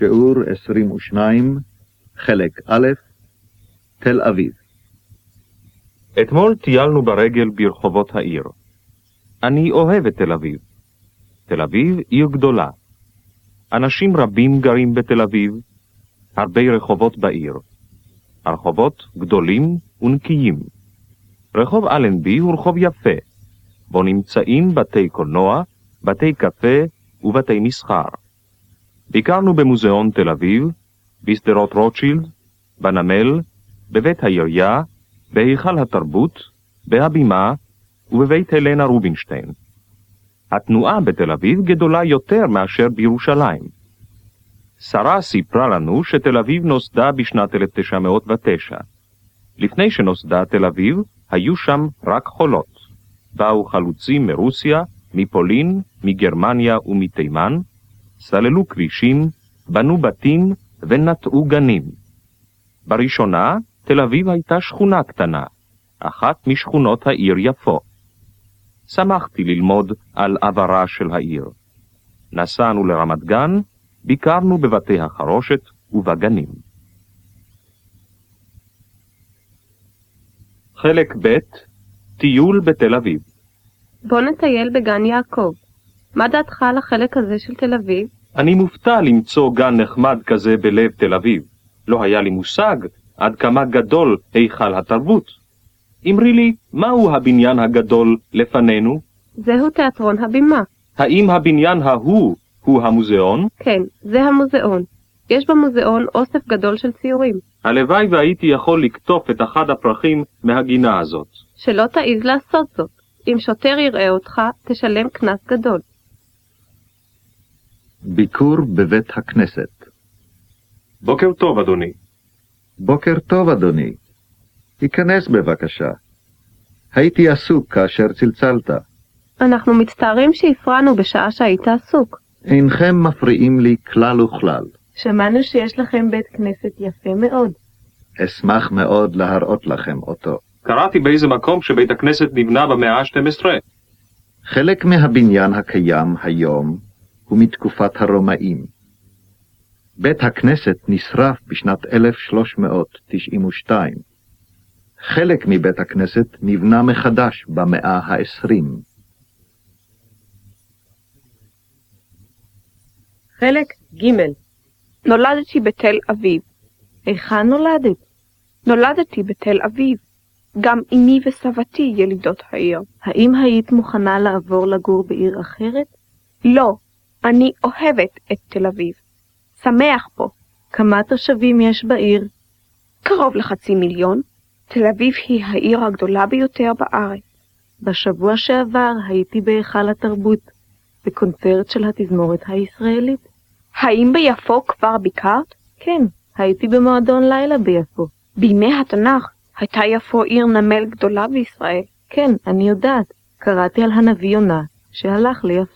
שיעור 22, חלק א', תל אביב. אתמול טיילנו ברגל ברחובות העיר. אני אוהב את תל אביב. תל אביב עיר גדולה. אנשים רבים גרים בתל אביב, הרבה רחובות בעיר. הרחובות גדולים ונקיים. רחוב אלנבי הוא רחוב יפה, בו נמצאים בתי קולנוע, בתי קפה ובתי מסחר. ביקרנו במוזיאון תל אביב, בשדרות רוטשילד, בנמל, בבית העירייה, בהיכל התרבות, בהבימה ובבית הלנה רובינשטיין. התנועה בתל אביב גדולה יותר מאשר בירושלים. שרה סיפרה לנו שתל אביב נוסדה בשנת 1909. לפני שנוסדה תל אביב, היו שם רק חולות. באו חלוצים מרוסיה, מפולין, מגרמניה ומתימן, סללו כבישים, בנו בתים ונטעו גנים. בראשונה, תל אביב הייתה שכונה קטנה, אחת משכונות העיר יפו. שמחתי ללמוד על עברה של העיר. נסענו לרמת גן, ביקרנו בבתי החרושת ובגנים. חלק ב' טיול בתל אביב בוא נטייל בגן יעקב. מה דעתך על החלק הזה של תל אביב? אני מופתע למצוא גן נחמד כזה בלב תל אביב. לא היה לי מושג עד כמה גדול היכל התרבות. אמרי לי, מהו הבניין הגדול לפנינו? זהו תיאטרון הבימה. האם הבניין ההוא הוא המוזיאון? כן, זה המוזיאון. יש במוזיאון אוסף גדול של ציורים. הלוואי והייתי יכול לקטוף את אחד הפרחים מהגינה הזאת. שלא תעז לעשות זאת. אם שוטר יראה אותך, תשלם קנס גדול. ביקור בבית הכנסת. בוקר טוב, אדוני. בוקר טוב, אדוני. היכנס בבקשה. הייתי עסוק כאשר צלצלת. אנחנו מצטערים שהפרענו בשעה שהיית עסוק. אינכם מפריעים לי כלל וכלל. שמענו שיש לכם בית כנסת יפה מאוד. אשמח מאוד להראות לכם אותו. קראתי באיזה מקום שבית הכנסת נבנה במאה ה-12. חלק מהבניין הקיים היום הוא מתקופת הרומאים. בית הכנסת נשרף בשנת 1392. חלק מבית הכנסת נבנה מחדש במאה ה-20. חלק ג' נולדתי בתל אביב. היכן נולדת? נולדתי בתל אביב. גם אמי וסבתי ילידות העיר. האם היית מוכנה לעבור לגור בעיר אחרת? לא, אני אוהבת את תל אביב. שמח פה. כמה תושבים יש בעיר? קרוב לחצי מיליון. תל אביב היא העיר הגדולה ביותר בארץ. בשבוע שעבר הייתי בהיכל התרבות, בקונצרט של התזמורת הישראלית. האם ביפו כבר ביקרת? כן, הייתי במועדון לילה ביפו. בימי התנ"ך הייתה יפו עיר נמל גדולה בישראל. כן, אני יודעת. קראתי על הנביא יונה שהלך ליפו.